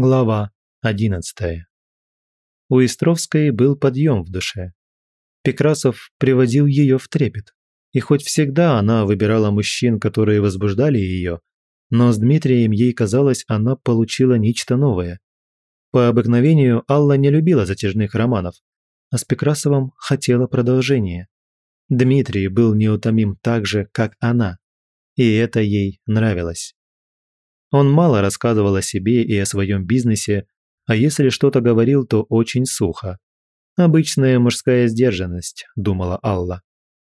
Глава 11. У Истровской был подъем в душе. Пекрасов приводил ее в трепет. И хоть всегда она выбирала мужчин, которые возбуждали ее, но с Дмитрием ей казалось, она получила нечто новое. По обыкновению Алла не любила затяжных романов, а с Пекрасовым хотела продолжения. Дмитрий был неутомим так же, как она, и это ей нравилось. Он мало рассказывал о себе и о своем бизнесе, а если что-то говорил, то очень сухо. «Обычная мужская сдержанность», – думала Алла.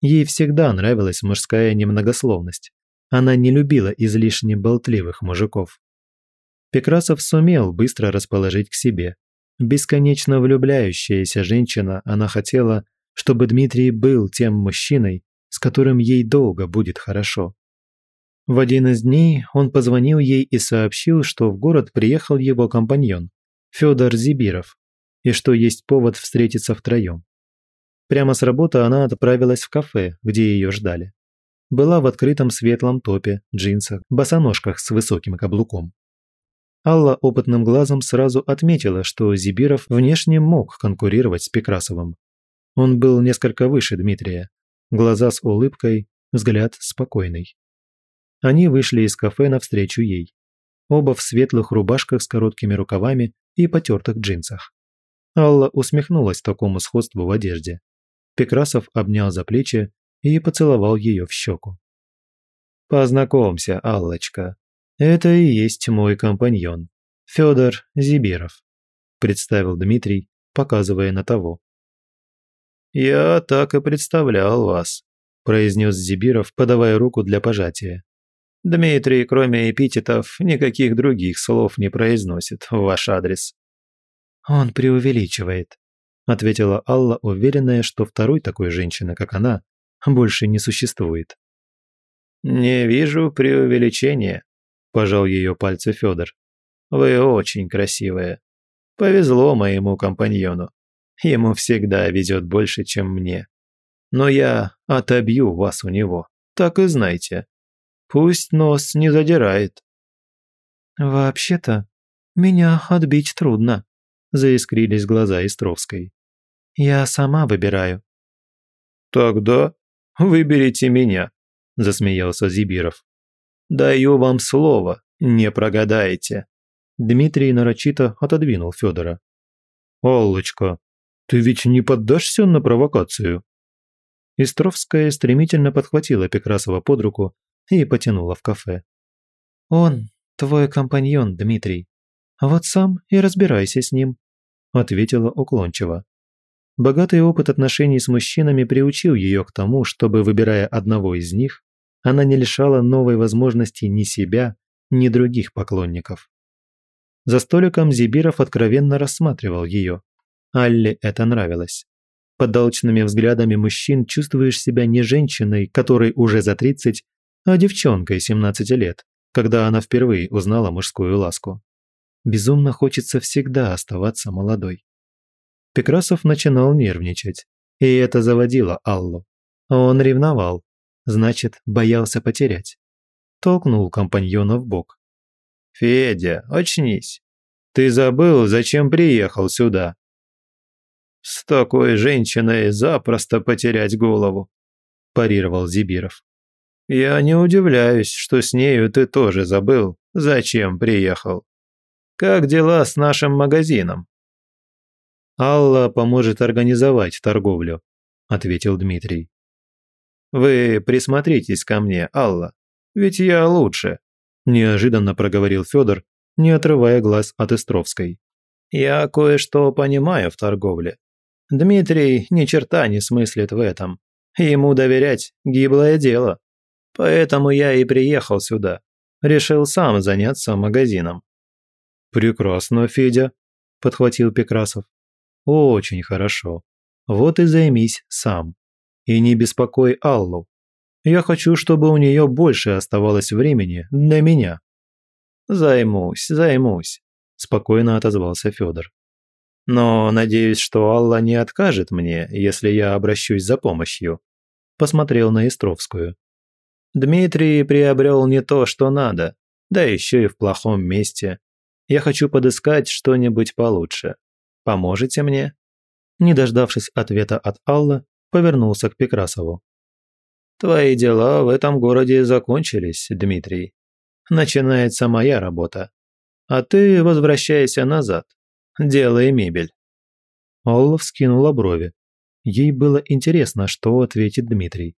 Ей всегда нравилась мужская немногословность. Она не любила излишне болтливых мужиков. Пекрасов сумел быстро расположить к себе. Бесконечно влюбляющаяся женщина, она хотела, чтобы Дмитрий был тем мужчиной, с которым ей долго будет хорошо. В один из дней он позвонил ей и сообщил, что в город приехал его компаньон, Федор Зибиров, и что есть повод встретиться втроем. Прямо с работы она отправилась в кафе, где ее ждали. Была в открытом светлом топе, джинсах, босоножках с высоким каблуком. Алла опытным глазом сразу отметила, что Зибиров внешне мог конкурировать с Пекрасовым. Он был несколько выше Дмитрия. Глаза с улыбкой, взгляд спокойный. Они вышли из кафе навстречу ей. Оба в светлых рубашках с короткими рукавами и потертых джинсах. Алла усмехнулась такому сходству в одежде. Пекрасов обнял за плечи и поцеловал ее в щеку. «Познакомься, Аллочка. Это и есть мой компаньон, Федор Зибиров», представил Дмитрий, показывая на того. «Я так и представлял вас», произнес Зибиров, подавая руку для пожатия. Дмитрий, кроме эпитетов, никаких других слов не произносит в ваш адрес». «Он преувеличивает», – ответила Алла, уверенная, что второй такой женщины, как она, больше не существует. «Не вижу преувеличения», – пожал ее пальцы Федор. «Вы очень красивая. Повезло моему компаньону. Ему всегда везет больше, чем мне. Но я отобью вас у него, так и знайте. Пусть нос не задирает». «Вообще-то, меня отбить трудно», – заискрились глаза Истровской. «Я сама выбираю». «Тогда выберите меня», – засмеялся Зибиров. «Даю вам слово, не прогадаете». Дмитрий нарочито отодвинул Федора. «Аллочка, ты ведь не поддашься на провокацию?» Истровская стремительно подхватила Пекрасова под руку и потянула в кафе. «Он твой компаньон, Дмитрий. Вот сам и разбирайся с ним», – ответила уклончиво. Богатый опыт отношений с мужчинами приучил ее к тому, чтобы, выбирая одного из них, она не лишала новой возможности ни себя, ни других поклонников. За столиком Зибиров откровенно рассматривал ее. Алле это нравилось. Под алчными взглядами мужчин чувствуешь себя не женщиной, которой уже за 30, а девчонкой 17 лет, когда она впервые узнала мужскую ласку. Безумно хочется всегда оставаться молодой. Пекрасов начинал нервничать, и это заводило Аллу. Он ревновал, значит, боялся потерять. Толкнул компаньона в бок. «Федя, очнись! Ты забыл, зачем приехал сюда?» «С такой женщиной запросто потерять голову», – парировал Зибиров. Я не удивляюсь, что с нею ты тоже забыл, зачем приехал. Как дела с нашим магазином?» «Алла поможет организовать торговлю», – ответил Дмитрий. «Вы присмотритесь ко мне, Алла, ведь я лучше», – неожиданно проговорил Федор, не отрывая глаз от Истровской. «Я кое-что понимаю в торговле. Дмитрий ни черта не смыслит в этом. Ему доверять – гиблое дело». Поэтому я и приехал сюда. Решил сам заняться магазином». «Прекрасно, Федя», – подхватил Пекрасов. «Очень хорошо. Вот и займись сам. И не беспокой Аллу. Я хочу, чтобы у нее больше оставалось времени для меня». «Займусь, займусь», – спокойно отозвался Федор. «Но надеюсь, что Алла не откажет мне, если я обращусь за помощью», – посмотрел на Истровскую. Дмитрий приобрел не то, что надо, да еще и в плохом месте. Я хочу подыскать что-нибудь получше. Поможете мне?» Не дождавшись ответа от Аллы, повернулся к Пекрасову. «Твои дела в этом городе закончились, Дмитрий. Начинается моя работа. А ты возвращайся назад. Делай мебель». Алла вскинула брови. Ей было интересно, что ответит Дмитрий.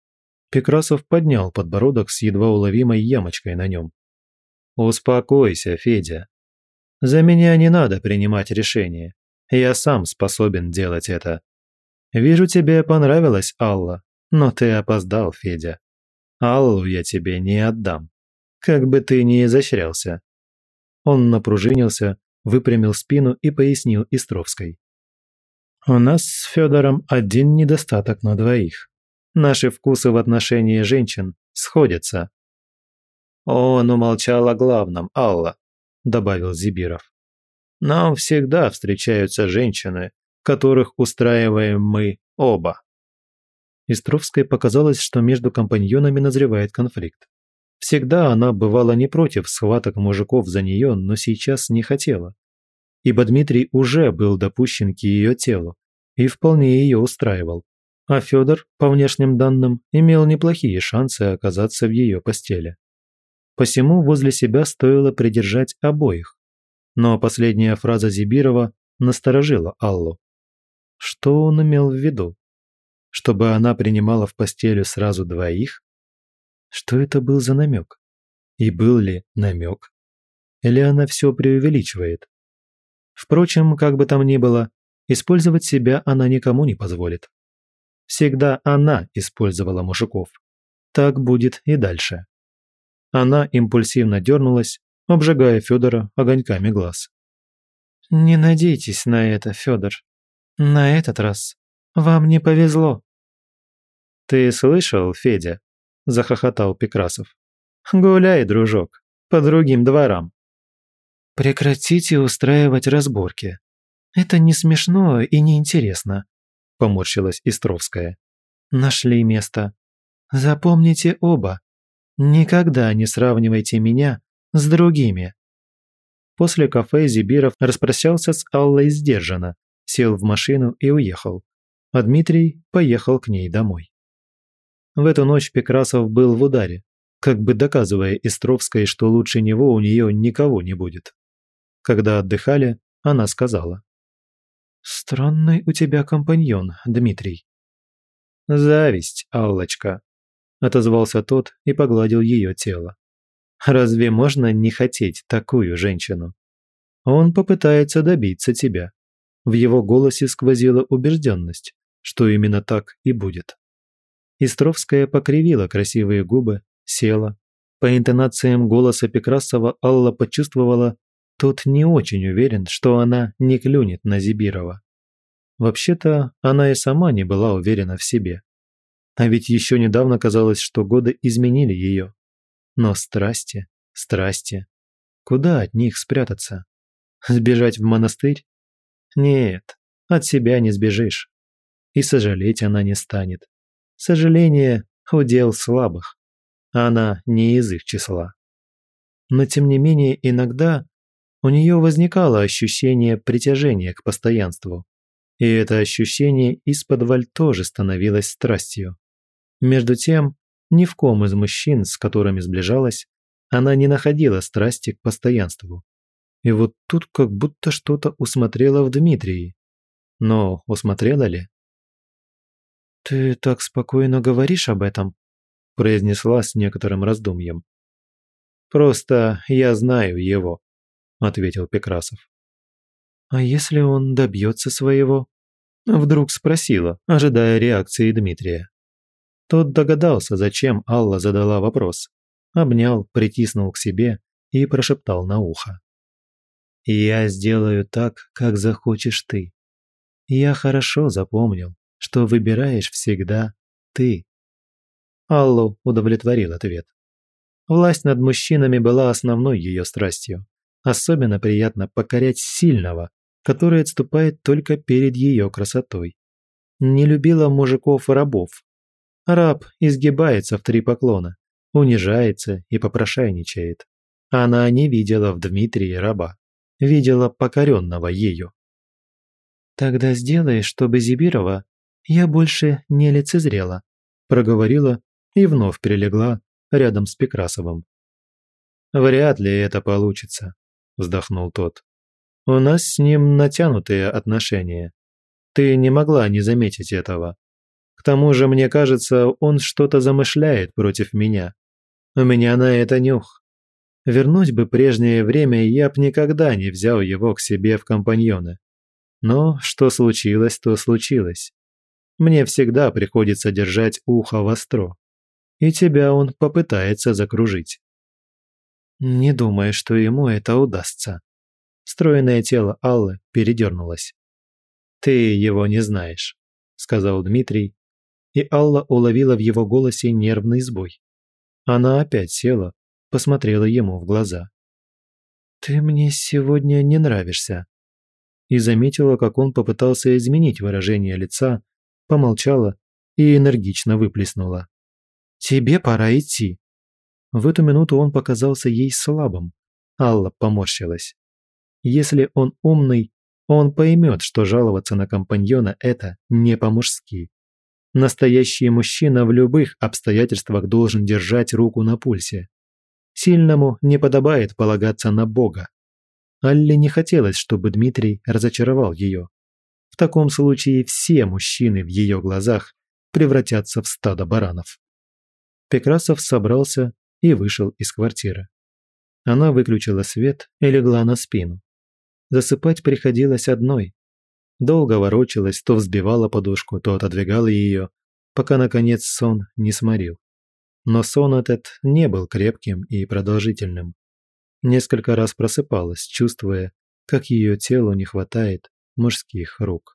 Пекрасов поднял подбородок с едва уловимой ямочкой на нем. «Успокойся, Федя. За меня не надо принимать решение. Я сам способен делать это. Вижу, тебе понравилась Алла, но ты опоздал, Федя. Аллу я тебе не отдам. Как бы ты ни изощрялся». Он напружинился, выпрямил спину и пояснил Истровской. «У нас с Федором один недостаток на двоих. Наши вкусы в отношении женщин сходятся». «Он умолчал о главном, Алла», – добавил Зибиров. «Нам всегда встречаются женщины, которых устраиваем мы оба». Истровской показалось, что между компаньонами назревает конфликт. Всегда она бывала не против схваток мужиков за нее, но сейчас не хотела. Ибо Дмитрий уже был допущен к ее телу и вполне ее устраивал. А Федор, по внешним данным, имел неплохие шансы оказаться в ее постели. Посему возле себя стоило придержать обоих. Но последняя фраза Зибирова насторожила Аллу. Что он имел в виду? Чтобы она принимала в постелю сразу двоих? Что это был за намек? И был ли намек? Или она все преувеличивает? Впрочем, как бы там ни было, использовать себя она никому не позволит. Всегда она использовала мужиков. Так будет и дальше. Она импульсивно дернулась, обжигая Федора огоньками глаз. «Не надейтесь на это, Федор. На этот раз вам не повезло». «Ты слышал, Федя?» – захохотал Пекрасов. «Гуляй, дружок, по другим дворам». «Прекратите устраивать разборки. Это не смешно и не интересно», – поморщилась Истровская. «Нашли место. Запомните оба. Никогда не сравнивайте меня с другими». После кафе Зибиров распрощался с Аллой сдержанно, сел в машину и уехал. А Дмитрий поехал к ней домой. В эту ночь Пекрасов был в ударе, как бы доказывая Истровской, что лучше него у нее никого не будет. Когда отдыхали, она сказала. «Странный у тебя компаньон, Дмитрий». «Зависть, Аллочка», – отозвался тот и погладил ее тело. «Разве можно не хотеть такую женщину? Он попытается добиться тебя». В его голосе сквозила убежденность, что именно так и будет. Истровская покривила красивые губы, села. По интонациям голоса Пекрасова Алла почувствовала, тот не очень уверен, что она не клюнет на Зибирова. Вообще-то, она и сама не была уверена в себе. А ведь еще недавно казалось, что годы изменили ее. Но страсти, страсти. Куда от них спрятаться? Сбежать в монастырь? Нет, от себя не сбежишь. И сожалеть она не станет. Сожаление – удел слабых. Она не из их числа. Но тем не менее иногда у нее возникало ощущение притяжения к постоянству. И это ощущение из-под тоже становилось страстью. Между тем, ни в ком из мужчин, с которыми сближалась, она не находила страсти к постоянству. И вот тут как будто что-то усмотрела в Дмитрии. Но усмотрела ли? «Ты так спокойно говоришь об этом?» – произнесла с некоторым раздумьем. «Просто я знаю его», – ответил Пекрасов. «А если он добьется своего?» – вдруг спросила, ожидая реакции Дмитрия. Тот догадался, зачем Алла задала вопрос. Обнял, притиснул к себе и прошептал на ухо. «Я сделаю так, как захочешь ты. Я хорошо запомнил, что выбираешь всегда ты. Аллу удовлетворил ответ. Власть над мужчинами была основной ее страстью. Особенно приятно покорять сильного, который отступает только перед ее красотой. Не любила мужиков и рабов. Раб изгибается в три поклона, унижается и попрошайничает. Она не видела в Дмитрии раба. видела покоренного ею. «Тогда сделай, чтобы Зибирова я больше не лицезрела», проговорила и вновь прилегла рядом с Пекрасовым. «Вряд ли это получится», – вздохнул тот. «У нас с ним натянутые отношения. Ты не могла не заметить этого. К тому же, мне кажется, он что-то замышляет против меня. У меня на это нюх. Вернуть бы прежнее время, я б никогда не взял его к себе в компаньоны. Но что случилось, то случилось. Мне всегда приходится держать ухо востро. И тебя он попытается закружить. Не думаю, что ему это удастся. Стройное тело Аллы передернулось. «Ты его не знаешь», – сказал Дмитрий, и Алла уловила в его голосе нервный сбой. Она опять села, посмотрела ему в глаза. «Ты мне сегодня не нравишься», и заметила, как он попытался изменить выражение лица, помолчала и энергично выплеснула. «Тебе пора идти». В эту минуту он показался ей слабым. Алла поморщилась. Если он умный, он поймет, что жаловаться на компаньона – это не по-мужски. Настоящий мужчина в любых обстоятельствах должен держать руку на пульсе. Сильному не подобает полагаться на Бога. Алле не хотелось, чтобы Дмитрий разочаровал ее. В таком случае все мужчины в ее глазах превратятся в стадо баранов. Пекрасов собрался и вышел из квартиры. Она выключила свет и легла на спину. Засыпать приходилось одной. Долго ворочалась, то взбивала подушку, то отодвигала ее, пока, наконец, сон не сморил. Но сон этот не был крепким и продолжительным. Несколько раз просыпалась, чувствуя, как ее телу не хватает мужских рук.